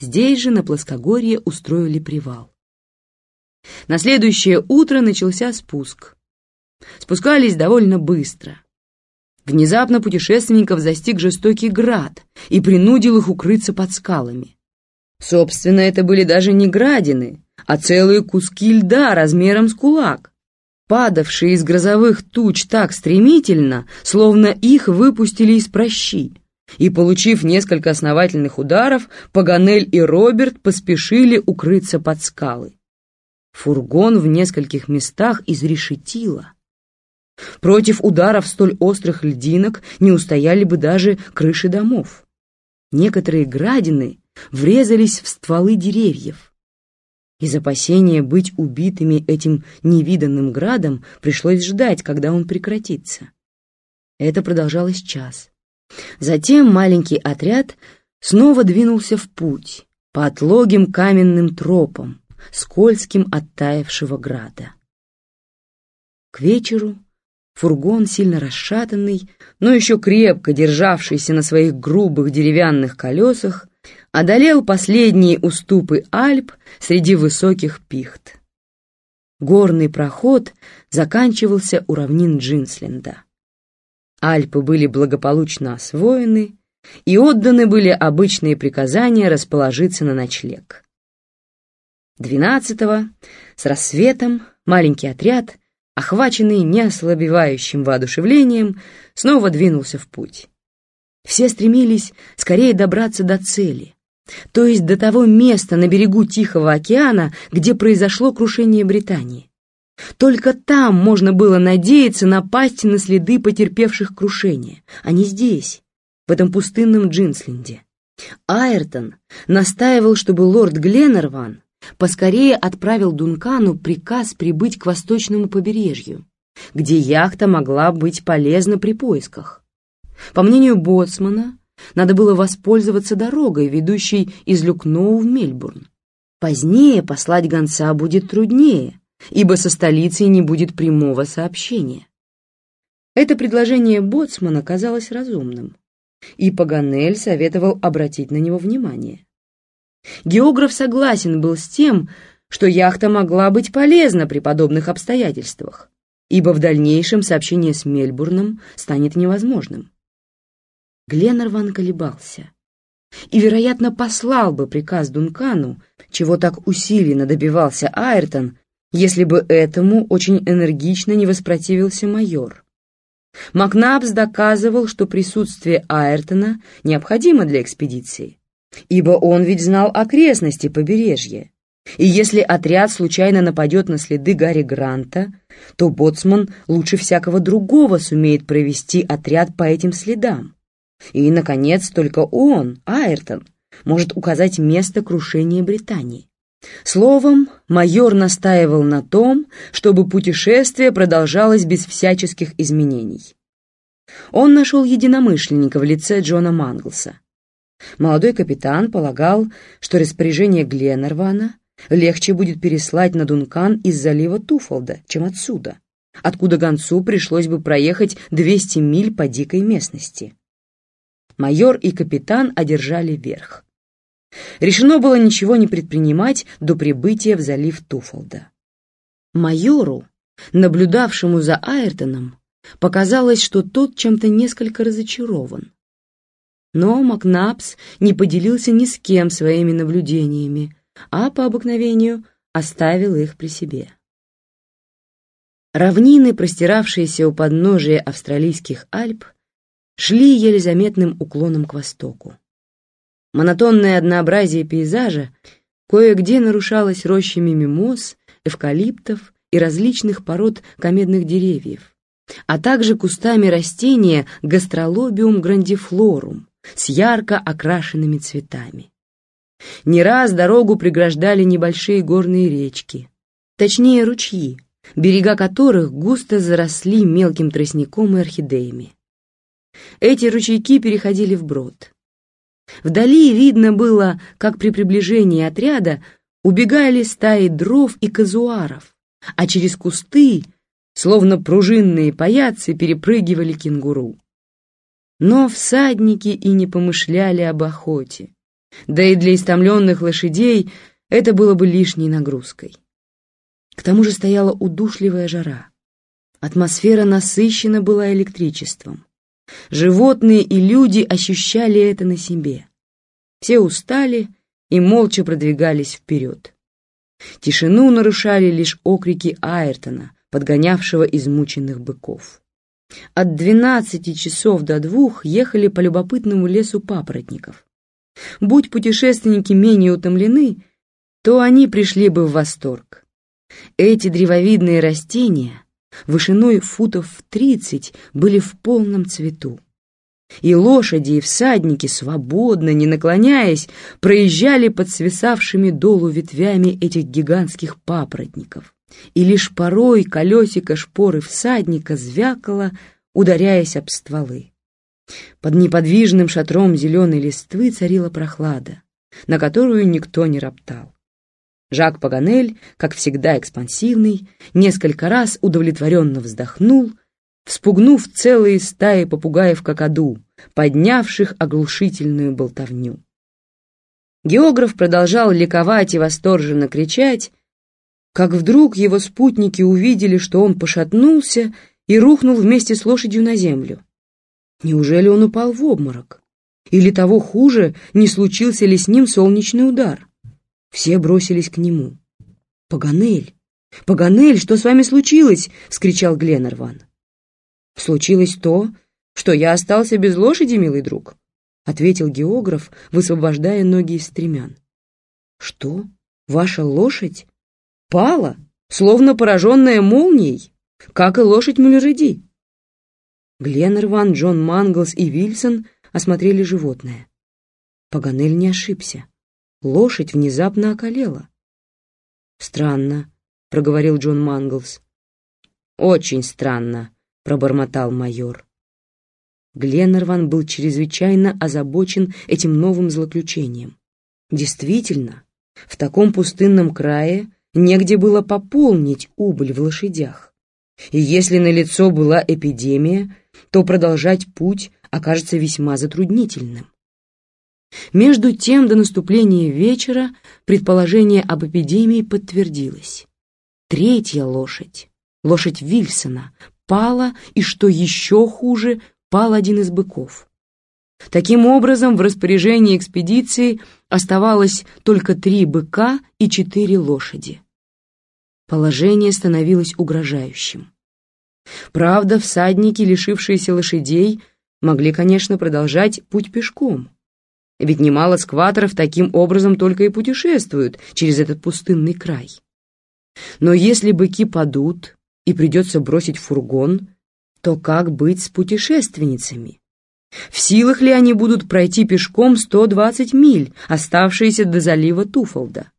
Здесь же, на плоскогорье, устроили привал. На следующее утро начался спуск. Спускались довольно быстро. Внезапно путешественников застиг жестокий град и принудил их укрыться под скалами. Собственно, это были даже не градины, а целые куски льда размером с кулак, падавшие из грозовых туч так стремительно, словно их выпустили из прощи. И, получив несколько основательных ударов, Паганель и Роберт поспешили укрыться под скалы. Фургон в нескольких местах изрешетило. Против ударов столь острых льдинок не устояли бы даже крыши домов. Некоторые градины врезались в стволы деревьев. Из опасения быть убитыми этим невиданным градом пришлось ждать, когда он прекратится. Это продолжалось час. Затем маленький отряд снова двинулся в путь по отлогим каменным тропам, скользким от таявшего града. К вечеру фургон, сильно расшатанный, но еще крепко державшийся на своих грубых деревянных колесах, одолел последние уступы Альп среди высоких пихт. Горный проход заканчивался у равнин Джинсленда. Альпы были благополучно освоены, и отданы были обычные приказания расположиться на ночлег. Двенадцатого с рассветом маленький отряд, охваченный неослабевающим воодушевлением, снова двинулся в путь. Все стремились скорее добраться до цели, то есть до того места на берегу Тихого океана, где произошло крушение Британии. Только там можно было надеяться напасть на следы потерпевших крушение, а не здесь, в этом пустынном Джинсленде. Айртон настаивал, чтобы лорд Гленнерван поскорее отправил Дункану приказ прибыть к восточному побережью, где яхта могла быть полезна при поисках. По мнению Боцмана, надо было воспользоваться дорогой, ведущей из Люкноу в Мельбурн. Позднее послать гонца будет труднее, ибо со столицей не будет прямого сообщения. Это предложение Боцмана казалось разумным, и Паганель советовал обратить на него внимание. Географ согласен был с тем, что яхта могла быть полезна при подобных обстоятельствах, ибо в дальнейшем сообщение с Мельбурном станет невозможным. Гленнерван колебался и, вероятно, послал бы приказ Дункану, чего так усиленно добивался Айртон, если бы этому очень энергично не воспротивился майор. Макнабс доказывал, что присутствие Айртона необходимо для экспедиции, ибо он ведь знал окрестности побережья. И если отряд случайно нападет на следы Гарри Гранта, то боцман лучше всякого другого сумеет провести отряд по этим следам. И, наконец, только он, Айртон, может указать место крушения Британии. Словом, майор настаивал на том, чтобы путешествие продолжалось без всяческих изменений. Он нашел единомышленника в лице Джона Манглса. Молодой капитан полагал, что распоряжение Гленнервана легче будет переслать на Дункан из залива Туфолда, чем отсюда, откуда гонцу пришлось бы проехать 200 миль по дикой местности. Майор и капитан одержали верх. Решено было ничего не предпринимать до прибытия в залив Туфолда. Майору, наблюдавшему за Айртоном, показалось, что тот чем-то несколько разочарован. Но Макнапс не поделился ни с кем своими наблюдениями, а по обыкновению оставил их при себе. Равнины, простиравшиеся у подножия австралийских Альп, шли еле заметным уклоном к востоку. Монотонное однообразие пейзажа кое-где нарушалось рощами мимоз, эвкалиптов и различных пород комедных деревьев, а также кустами растения гастролобиум грандифлорум с ярко окрашенными цветами. Не раз дорогу преграждали небольшие горные речки, точнее ручьи, берега которых густо заросли мелким тростником и орхидеями. Эти ручейки переходили в брод. Вдали видно было, как при приближении отряда убегали стаи дров и казуаров, а через кусты, словно пружинные паяцы, перепрыгивали кенгуру. Но всадники и не помышляли об охоте. да и для истомленных лошадей это было бы лишней нагрузкой. К тому же стояла удушливая жара. Атмосфера насыщена была электричеством. Животные и люди ощущали это на себе. Все устали и молча продвигались вперед. Тишину нарушали лишь окрики Айртона, подгонявшего измученных быков. От двенадцати часов до двух ехали по любопытному лесу папоротников. Будь путешественники менее утомлены, то они пришли бы в восторг. Эти древовидные растения вышиной футов в тридцать были в полном цвету. И лошади, и всадники, свободно, не наклоняясь, проезжали под свисавшими долу ветвями этих гигантских папоротников. И лишь порой колесико шпоры всадника звякало, ударяясь об стволы. Под неподвижным шатром зеленой листвы царила прохлада, на которую никто не роптал. Жак Паганель, как всегда экспансивный, несколько раз удовлетворенно вздохнул, вспугнув целые стаи попугаев какаду, поднявших оглушительную болтовню. Географ продолжал ликовать и восторженно кричать, как вдруг его спутники увидели, что он пошатнулся и рухнул вместе с лошадью на землю. Неужели он упал в обморок? Или того хуже, не случился ли с ним солнечный удар? Все бросились к нему. «Паганель! Паганель, что с вами случилось?» — вскричал Гленнерван. «Случилось то, что я остался без лошади, милый друг», — ответил географ, высвобождая ноги из стремян. «Что? Ваша лошадь? Пала, словно пораженная молнией, как и лошадь Мюллериди?» Гленнерван, Джон Манглс и Вильсон осмотрели животное. Паганель не ошибся. Лошадь внезапно околела. «Странно», — проговорил Джон Манглс. «Очень странно», — пробормотал майор. Гленнерван был чрезвычайно озабочен этим новым злоключением. Действительно, в таком пустынном крае негде было пополнить убыль в лошадях. И если на лицо была эпидемия, то продолжать путь окажется весьма затруднительным. Между тем, до наступления вечера предположение об эпидемии подтвердилось. Третья лошадь, лошадь Вильсона, пала, и, что еще хуже, пал один из быков. Таким образом, в распоряжении экспедиции оставалось только три быка и четыре лошади. Положение становилось угрожающим. Правда, всадники, лишившиеся лошадей, могли, конечно, продолжать путь пешком. Ведь немало скваторов таким образом только и путешествуют через этот пустынный край. Но если быки падут и придется бросить фургон, то как быть с путешественницами? В силах ли они будут пройти пешком 120 миль, оставшиеся до залива Туфолда?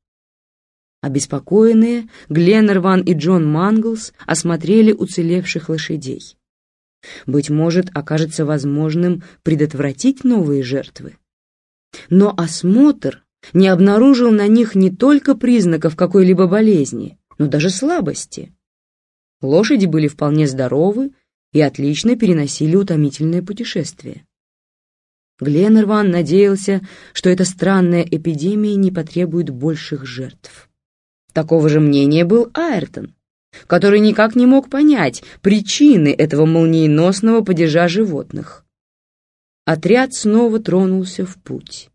Обеспокоенные, Гленнерван и Джон Манглс осмотрели уцелевших лошадей. Быть может, окажется возможным предотвратить новые жертвы. Но осмотр не обнаружил на них не только признаков какой-либо болезни, но даже слабости. Лошади были вполне здоровы и отлично переносили утомительное путешествие. Гленнерван надеялся, что эта странная эпидемия не потребует больших жертв. Такого же мнения был Айртон, который никак не мог понять причины этого молниеносного падежа животных. Отряд снова тронулся в путь.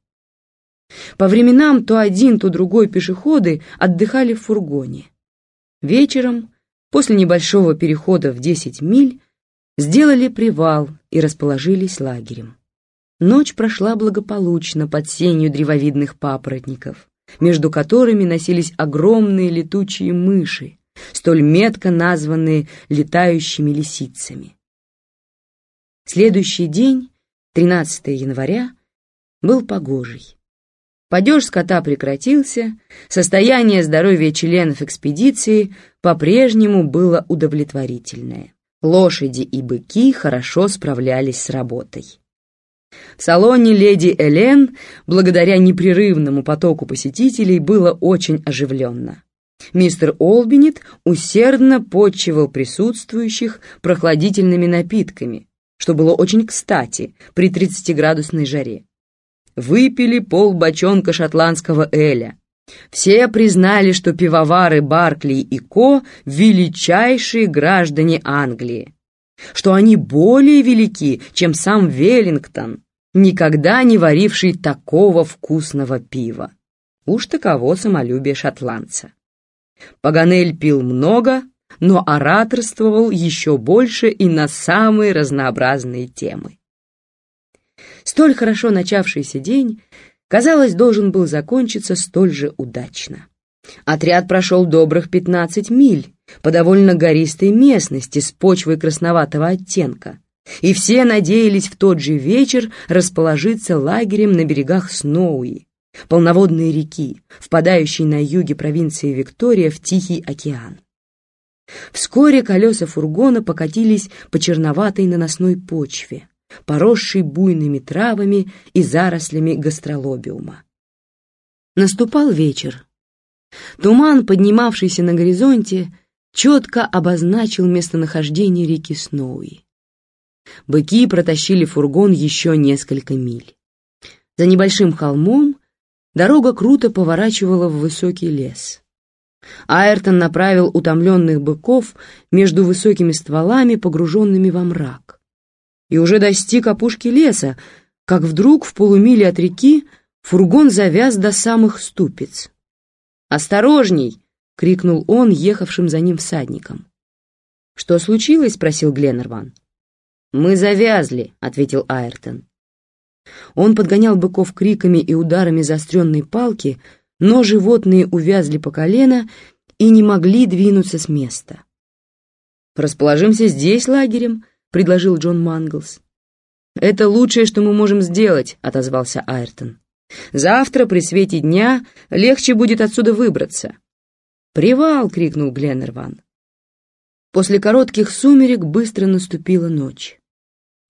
По временам то один, то другой пешеходы отдыхали в фургоне. Вечером, после небольшого перехода в 10 миль, сделали привал и расположились лагерем. Ночь прошла благополучно под сенью древовидных папоротников между которыми носились огромные летучие мыши, столь метко названные летающими лисицами. Следующий день, 13 января, был погожий. Падеж скота прекратился, состояние здоровья членов экспедиции по-прежнему было удовлетворительное. Лошади и быки хорошо справлялись с работой. В салоне леди Элен, благодаря непрерывному потоку посетителей, было очень оживленно. Мистер Олбинет усердно подчивал присутствующих прохладительными напитками, что было очень кстати при 30-градусной жаре. выпили полбочонка шотландского эля. Все признали, что пивовары Баркли и Ко — величайшие граждане Англии, что они более велики, чем сам Веллингтон, никогда не варивший такого вкусного пива. Уж таково самолюбие шотландца. Паганель пил много, но ораторствовал еще больше и на самые разнообразные темы. Столь хорошо начавшийся день, казалось, должен был закончиться столь же удачно. Отряд прошел добрых 15 миль по довольно гористой местности с почвой красноватого оттенка, и все надеялись в тот же вечер расположиться лагерем на берегах Сноуи, полноводной реки, впадающей на юге провинции Виктория в Тихий океан. Вскоре колеса фургона покатились по черноватой наносной почве, поросшей буйными травами и зарослями гастролобиума. Наступал вечер. Туман, поднимавшийся на горизонте, четко обозначил местонахождение реки Сноуи. Быки протащили фургон еще несколько миль. За небольшим холмом дорога круто поворачивала в высокий лес. Айртон направил утомленных быков между высокими стволами, погруженными во мрак. И уже достиг опушки леса, как вдруг в полумиле от реки фургон завяз до самых ступиц. «Осторожней!» — крикнул он ехавшим за ним всадникам. «Что случилось?» — спросил Гленнерван. «Мы завязли», — ответил Айртон. Он подгонял быков криками и ударами заостренной палки, но животные увязли по колено и не могли двинуться с места. «Расположимся здесь лагерем», — предложил Джон Манглс. «Это лучшее, что мы можем сделать», — отозвался Айртон. «Завтра при свете дня легче будет отсюда выбраться». «Привал!» — крикнул Гленнерван. После коротких сумерек быстро наступила ночь.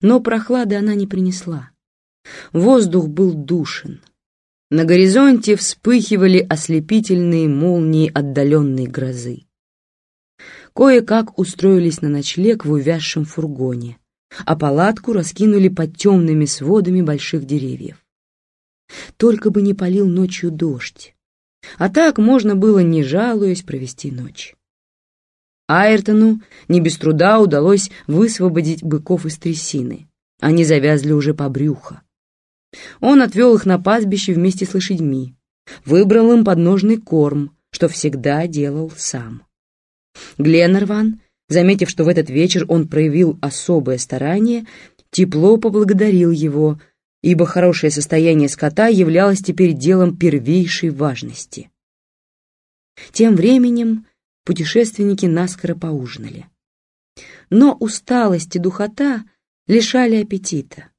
Но прохлады она не принесла. Воздух был душен. На горизонте вспыхивали ослепительные молнии отдаленной грозы. Кое-как устроились на ночлег в увязшем фургоне, а палатку раскинули под темными сводами больших деревьев. Только бы не полил ночью дождь, а так можно было, не жалуясь, провести ночь. Айртону не без труда удалось высвободить быков из трясины. Они завязли уже по брюхо. Он отвел их на пастбище вместе с лошадьми, выбрал им подножный корм, что всегда делал сам. Гленнерван, заметив, что в этот вечер он проявил особое старание, тепло поблагодарил его, ибо хорошее состояние скота являлось теперь делом первейшей важности. Тем временем путешественники наскоро поужинали. Но усталость и духота лишали аппетита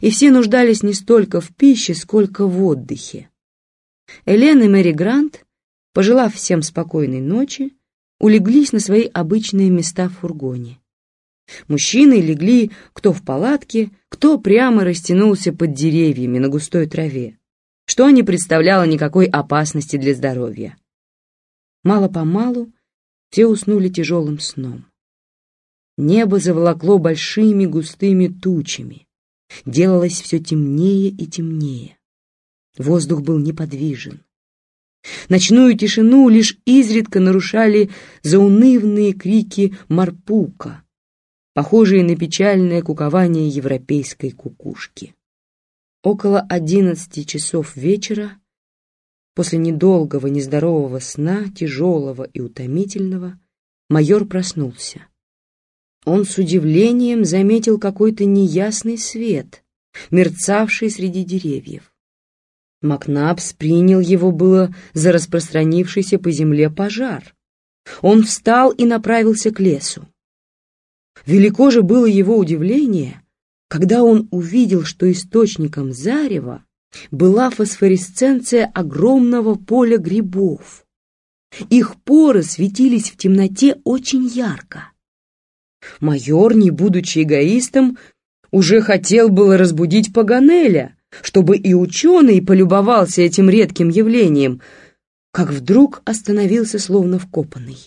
и все нуждались не столько в пище, сколько в отдыхе. Элен и Мэри Грант, пожелав всем спокойной ночи, улеглись на свои обычные места в фургоне. Мужчины легли кто в палатке, кто прямо растянулся под деревьями на густой траве, что не представляло никакой опасности для здоровья. Мало-помалу все уснули тяжелым сном. Небо заволокло большими густыми тучами. Делалось все темнее и темнее. Воздух был неподвижен. Ночную тишину лишь изредка нарушали заунывные крики марпука, похожие на печальное кукование европейской кукушки. Около одиннадцати часов вечера, после недолгого нездорового сна, тяжелого и утомительного, майор проснулся он с удивлением заметил какой-то неясный свет, мерцавший среди деревьев. Макнапс принял его было за распространившийся по земле пожар. Он встал и направился к лесу. Велико же было его удивление, когда он увидел, что источником зарева была фосфоресценция огромного поля грибов. Их поры светились в темноте очень ярко. Майор, не будучи эгоистом, уже хотел было разбудить Паганеля, чтобы и ученый полюбовался этим редким явлением, как вдруг остановился словно вкопанный.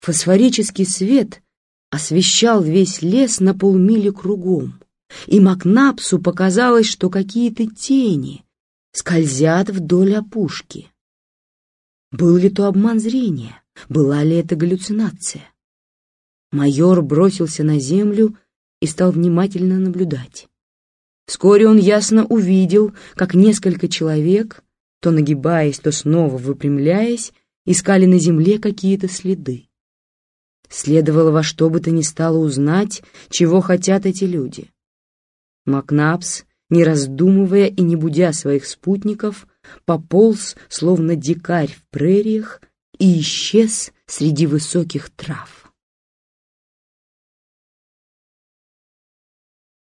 Фосфорический свет освещал весь лес на полмили кругом, и Макнапсу показалось, что какие-то тени скользят вдоль опушки. Был ли то обман зрения? Была ли это галлюцинация? Майор бросился на землю и стал внимательно наблюдать. Вскоре он ясно увидел, как несколько человек, то нагибаясь, то снова выпрямляясь, искали на земле какие-то следы. Следовало во что бы то ни стало узнать, чего хотят эти люди. Макнапс, не раздумывая и не будя своих спутников, пополз, словно дикарь в прериях, и исчез среди высоких трав.